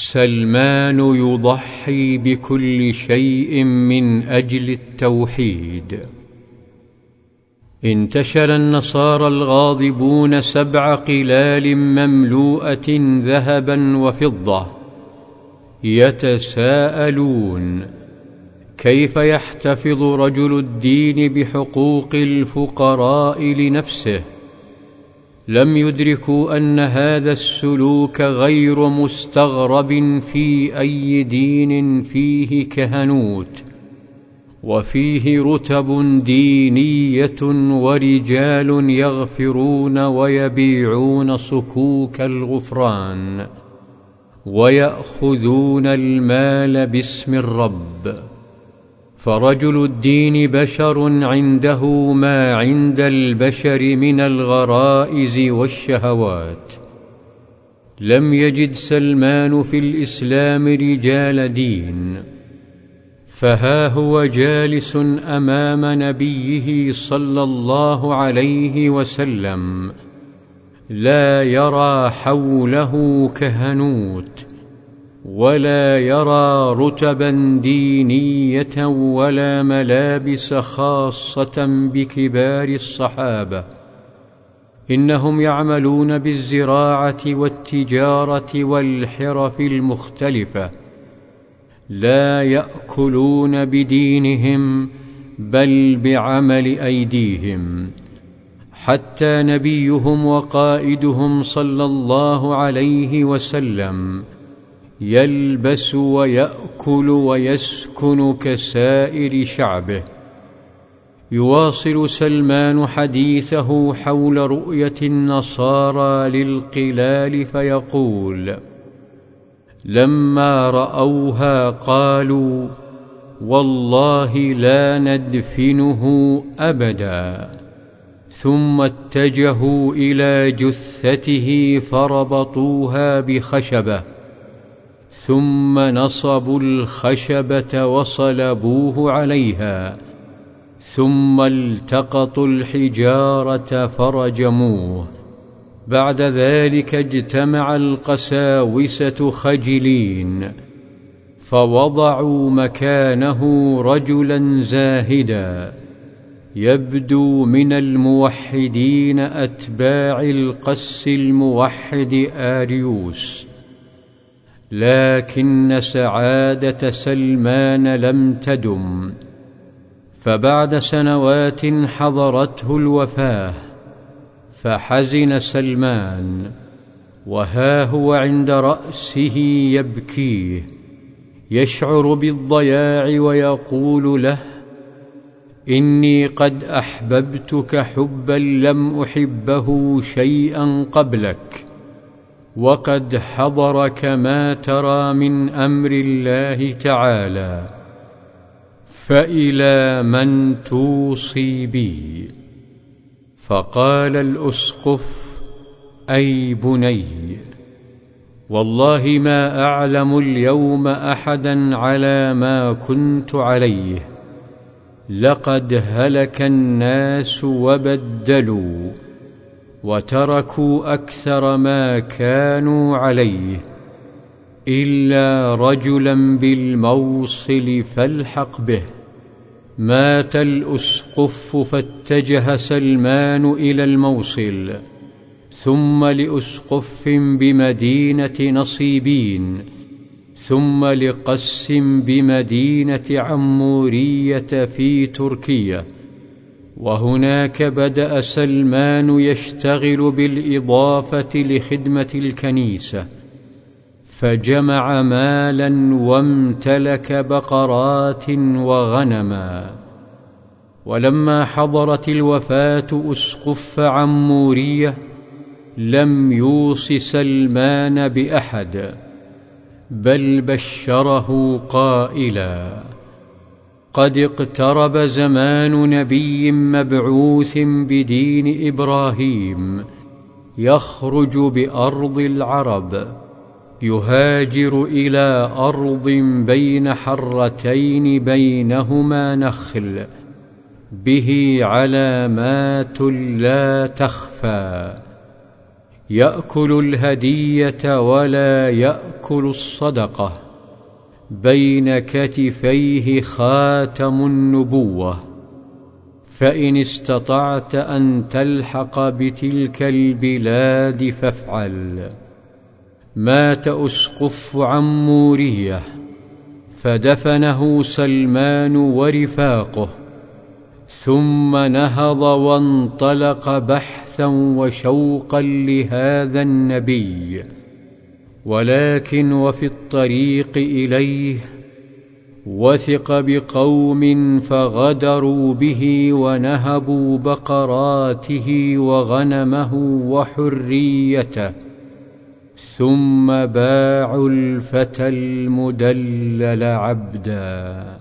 سلمان يضحي بكل شيء من أجل التوحيد. انتشل النصارى الغاضبون سبع قلال مملوءة ذهبا وفضة يتساءلون كيف يحتفظ رجل الدين بحقوق الفقراء لنفسه؟ لم يدركوا أن هذا السلوك غير مستغرب في أي دين فيه كهنوت وفيه رتب دينية ورجال يغفرون ويبيعون صكوك الغفران ويأخذون المال باسم الرب. فرجل الدين بشر عنده ما عند البشر من الغرائز والشهوات لم يجد سلمان في الاسلام رجال دين فها هو جالس امام نبيه صلى الله عليه وسلم لا يرى حوله كهنوت ولا يرى رتبا دينية ولا ملابس خاصة بكبار الصحابة. إنهم يعملون بالزراعة والتجارة والحرف المختلفة. لا يأكلون بدينهم بل بعمل أيديهم. حتى نبيهم وقائدهم صلى الله عليه وسلم يلبس ويأكل ويسكن كسائر شعبه. يواصل سلمان حديثه حول رؤية النصارى للقلال فيقول لما رأوها قالوا والله لا ندفنه أبدا. ثم اتجهوا إلى جثته فربطوها بخشبة. ثم نصبوا الخشبة وصلبوه عليها ثم التقطوا الحجارة فرجموه. بعد ذلك اجتمع القساوسة خجلين فوضعوا مكانه رجلا زاهدا. يبدو من الموحدين أتباع القس الموحد آريوس. لكن سعادة سلمان لم تدم فبعد سنوات حضرته الوفاة فحزن سلمان وها هو عند رأسه يبكيه يشعر بالضياع ويقول له إني قد أحببتك حبا لم أحبه شيئا قبلك وقد حضرك ما ترى من أمر الله تعالى فإلى من توصي بي. فقال الأسقف أي بني والله ما أعلم اليوم أحدا على ما كنت عليه لقد هلك الناس وبدلوا. وتركوا أكثر ما كانوا عليه إلا رجلا بالموصل فالحق به. مات الأسقف فاتجه سلمان إلى الموصل ثم لأسقف بمدينة نصيبين ثم لقس بمدينة عمورية في تركيا. وهناك بدأ سلمان يشتغل بالإضافة لخدمة الكنيسة فجمع مالا وامتلك بقرات وغنما. ولما حضرت الوفاة أسقف عموريه لم يوص سلمان بأحد بل بشره قائلا. قد اقترب زمان نبي مبعوث بدين إبراهيم يخرج بأرض العرب يهاجر إلى أرض بين حرتين بينهما نخل به علامات لا تخفى. يأكل الهدية ولا يأكل الصدقة. بين كتفيه خاتم النبوة فإن استطعت أن تلحق بتلك البلاد فافعل. مات اسقف عموريه فدفنه سلمان ورفاقه ثم نهض وانطلق بحثا وشوقا لهذا النبي. ولكن وفي الطريق إليه وثق بقوم فغدروا به ونهبوا بقراته وغنمه وحريته ثم باعوا الفتى المدلل عبدا.